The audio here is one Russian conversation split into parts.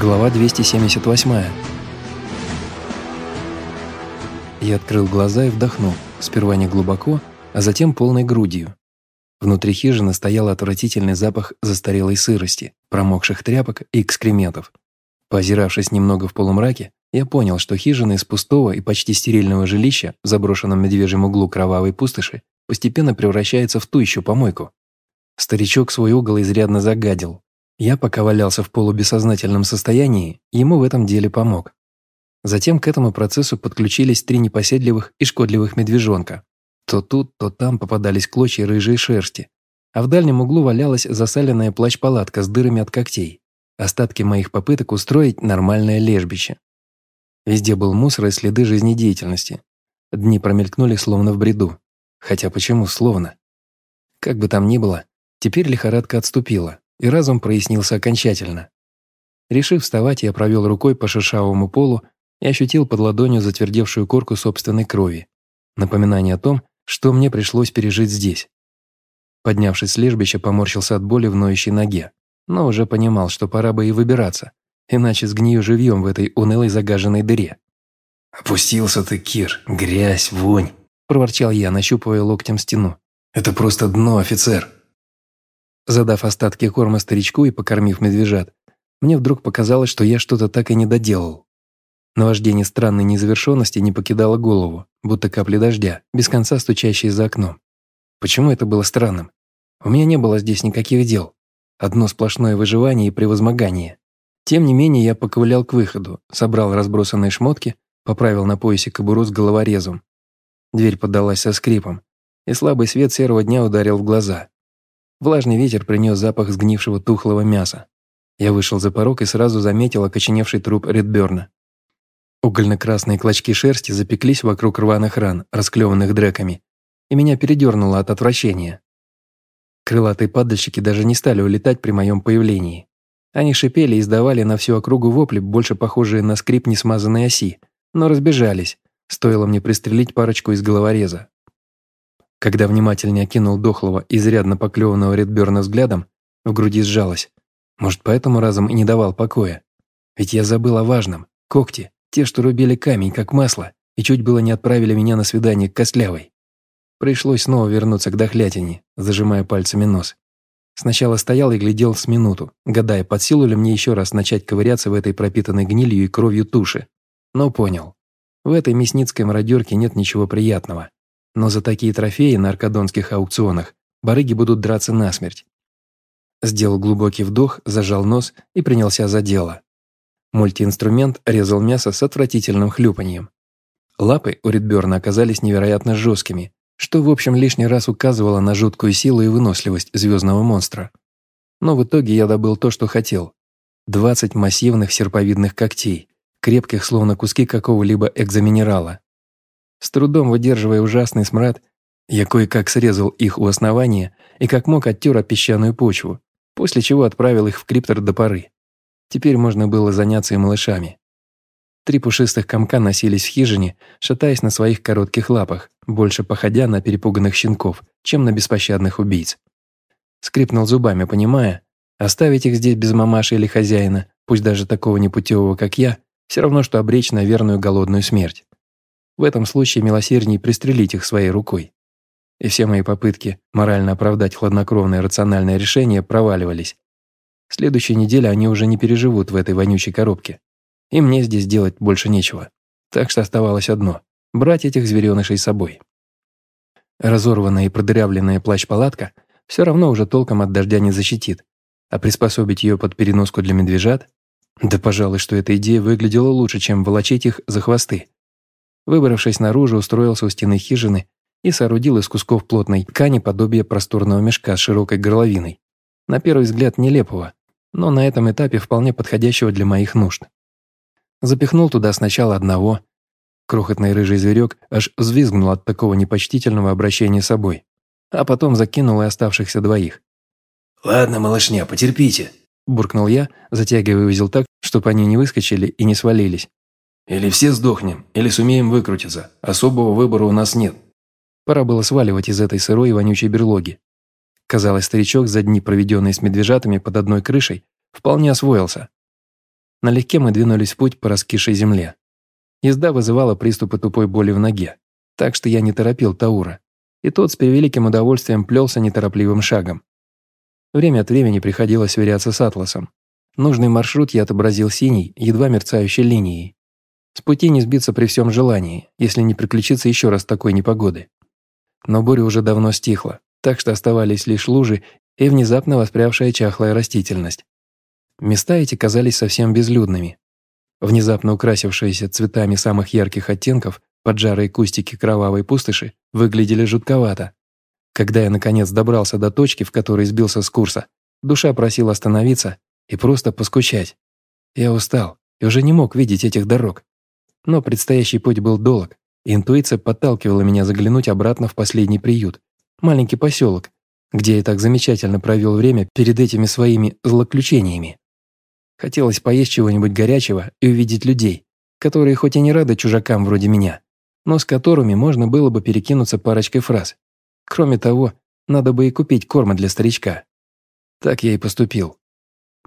Глава 278. Я открыл глаза и вдохнул, сперва не глубоко, а затем полной грудью. Внутри хижины стоял отвратительный запах застарелой сырости, промокших тряпок и экскрементов. Поозиравшись немного в полумраке, я понял, что хижина из пустого и почти стерильного жилища в заброшенном медвежьем углу кровавой пустоши постепенно превращается в ту еще помойку. Старичок свой угол изрядно загадил, я, пока валялся в полубессознательном состоянии, ему в этом деле помог. Затем к этому процессу подключились три непоседливых и шкодливых медвежонка. То тут, то там попадались клочья рыжей шерсти, а в дальнем углу валялась засаленная плащ-палатка с дырами от когтей. Остатки моих попыток устроить нормальное лежбище. Везде был мусор и следы жизнедеятельности. Дни промелькнули словно в бреду. Хотя почему словно? Как бы там ни было, теперь лихорадка отступила и разум прояснился окончательно. Решив вставать, я провел рукой по шершавому полу и ощутил под ладонью затвердевшую корку собственной крови. Напоминание о том, что мне пришлось пережить здесь. Поднявшись с лежбища, поморщился от боли в ноющей ноге, но уже понимал, что пора бы и выбираться, иначе сгнию живьем в этой унылой загаженной дыре. «Опустился ты, Кир, грязь, вонь», – проворчал я, нащупывая локтем стену. «Это просто дно, офицер. Задав остатки корма старичку и покормив медвежат, мне вдруг показалось, что я что-то так и не доделал. Наваждение странной незавершенности не покидало голову, будто капли дождя, без конца стучащие за окном. Почему это было странным? У меня не было здесь никаких дел. Одно сплошное выживание и превозмогание. Тем не менее, я поковылял к выходу, собрал разбросанные шмотки, поправил на поясе кобуру с головорезом. Дверь поддалась со скрипом, и слабый свет серого дня ударил в глаза. Влажный ветер принес запах сгнившего тухлого мяса. Я вышел за порог и сразу заметил окоченевший труп Редберна. Угольно-красные клочки шерсти запеклись вокруг рваных ран, расклеванных дреками, и меня передернуло от отвращения. Крылатые падальщики даже не стали улетать при моем появлении. Они шипели и издавали на всю округу вопли, больше похожие на скрип несмазанной оси, но разбежались, стоило мне пристрелить парочку из головореза. Когда внимательнее окинул дохлого, изрядно поклеванного Редберна взглядом, в груди сжалось. Может, поэтому разом и не давал покоя. Ведь я забыл о важном. Когти, те, что рубили камень, как масло, и чуть было не отправили меня на свидание к Костлявой. Пришлось снова вернуться к дохлятине, зажимая пальцами нос. Сначала стоял и глядел с минуту, гадая, под силу ли мне еще раз начать ковыряться в этой пропитанной гнилью и кровью туши. Но понял. В этой мясницкой мародерке нет ничего приятного. Но за такие трофеи на аркадонских аукционах барыги будут драться насмерть. Сделал глубокий вдох, зажал нос и принялся за дело. Мультиинструмент резал мясо с отвратительным хлюпаньем. Лапы у Ридберна оказались невероятно жесткими, что в общем лишний раз указывало на жуткую силу и выносливость звездного монстра. Но в итоге я добыл то, что хотел. 20 массивных серповидных когтей, крепких словно куски какого-либо экзоминерала. С трудом выдерживая ужасный смрад, я кое-как срезал их у основания и как мог оттер о песчаную почву, после чего отправил их в криптор до поры. Теперь можно было заняться и малышами. Три пушистых комка носились в хижине, шатаясь на своих коротких лапах, больше походя на перепуганных щенков, чем на беспощадных убийц. Скрипнул зубами, понимая, оставить их здесь без мамаши или хозяина, пусть даже такого непутевого, как я, все равно, что обречь на верную голодную смерть. В этом случае милосердней пристрелить их своей рукой. И все мои попытки морально оправдать хладнокровное рациональное решение проваливались. Следующей неделе они уже не переживут в этой вонючей коробке. И мне здесь делать больше нечего. Так что оставалось одно – брать этих зверенышей с собой. Разорванная и продырявленная плащ-палатка все равно уже толком от дождя не защитит, а приспособить ее под переноску для медвежат? Да, пожалуй, что эта идея выглядела лучше, чем волочить их за хвосты. Выбравшись наружу, устроился у стены хижины и соорудил из кусков плотной ткани подобие просторного мешка с широкой горловиной. На первый взгляд нелепого, но на этом этапе вполне подходящего для моих нужд. Запихнул туда сначала одного. Крохотный рыжий зверек аж взвизгнул от такого непочтительного обращения с собой, а потом закинул и оставшихся двоих. «Ладно, малышня, потерпите», – буркнул я, затягивая узел так, чтобы они не выскочили и не свалились. Или все сдохнем, или сумеем выкрутиться. Особого выбора у нас нет. Пора было сваливать из этой сырой и вонючей берлоги. Казалось, старичок за дни, проведенные с медвежатами под одной крышей, вполне освоился. Налегке мы двинулись в путь по раскисшей земле. Езда вызывала приступы тупой боли в ноге, так что я не торопил Таура, и тот с превеликим удовольствием плелся неторопливым шагом. Время от времени приходилось сверяться с атласом. Нужный маршрут я отобразил синей, едва мерцающей линией. С пути не сбиться при всем желании, если не приключиться еще раз такой непогоды. Но буря уже давно стихла, так что оставались лишь лужи и внезапно воспрявшая чахлая растительность. Места эти казались совсем безлюдными. Внезапно украсившиеся цветами самых ярких оттенков поджарые кустики кровавой пустоши выглядели жутковато. Когда я наконец добрался до точки, в которой сбился с курса, душа просила остановиться и просто поскучать. Я устал и уже не мог видеть этих дорог. Но предстоящий путь был долг, интуиция подталкивала меня заглянуть обратно в последний приют, маленький поселок, где я так замечательно провел время перед этими своими злоключениями. Хотелось поесть чего-нибудь горячего и увидеть людей, которые хоть и не рады чужакам вроде меня, но с которыми можно было бы перекинуться парочкой фраз. Кроме того, надо бы и купить корма для старичка. Так я и поступил.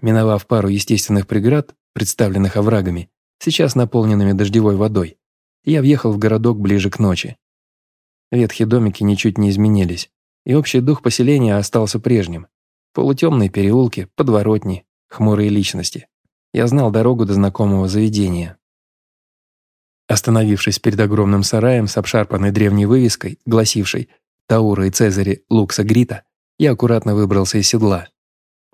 Миновав пару естественных преград, представленных оврагами, сейчас наполненными дождевой водой, я въехал в городок ближе к ночи. Ветхие домики ничуть не изменились, и общий дух поселения остался прежним. Полутемные переулки, подворотни, хмурые личности. Я знал дорогу до знакомого заведения. Остановившись перед огромным сараем с обшарпанной древней вывеской, гласившей «Таура и Цезари Лукса Грита», я аккуратно выбрался из седла.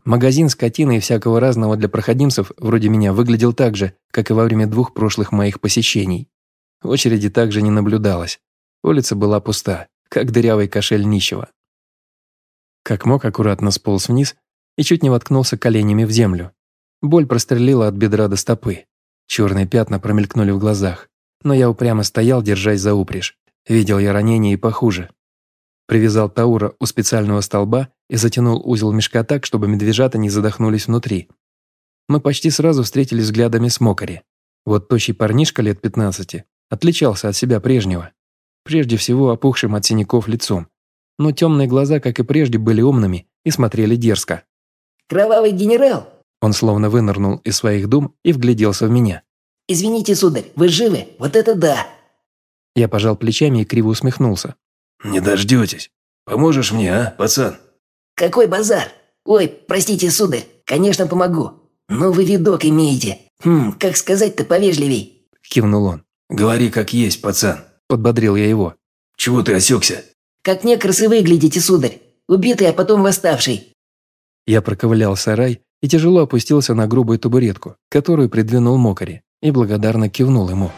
Магазин скотины и всякого разного для проходимцев вроде меня выглядел так же, как и во время двух прошлых моих посещений. Очереди также не наблюдалось. Улица была пуста, как дырявый кошель нищего. Как мог, аккуратно сполз вниз и чуть не воткнулся коленями в землю. Боль прострелила от бедра до стопы. Черные пятна промелькнули в глазах. Но я упрямо стоял, держась за упряжь. Видел я ранения и похуже. Привязал Таура у специального столба и затянул узел мешка так, чтобы медвежата не задохнулись внутри. Мы почти сразу встретились взглядами с Мокари. Вот тощий парнишка лет 15 отличался от себя прежнего. Прежде всего опухшим от синяков лицом. Но темные глаза, как и прежде, были умными и смотрели дерзко. «Кровавый генерал!» Он словно вынырнул из своих дум и вгляделся в меня. «Извините, сударь, вы живы? Вот это да!» Я пожал плечами и криво усмехнулся. «Не дождетесь. Поможешь мне, а, пацан?» «Какой базар? Ой, простите, сударь, конечно, помогу. Но вы видок имеете. Хм, как сказать-то повежливей?» Кивнул он. «Говори как есть, пацан», – подбодрил я его. «Чего ты осекся?» «Как некрасы выглядите, сударь. Убитый, а потом восставший. Я проковылял сарай и тяжело опустился на грубую табуретку, которую придвинул Мокари, и благодарно кивнул ему.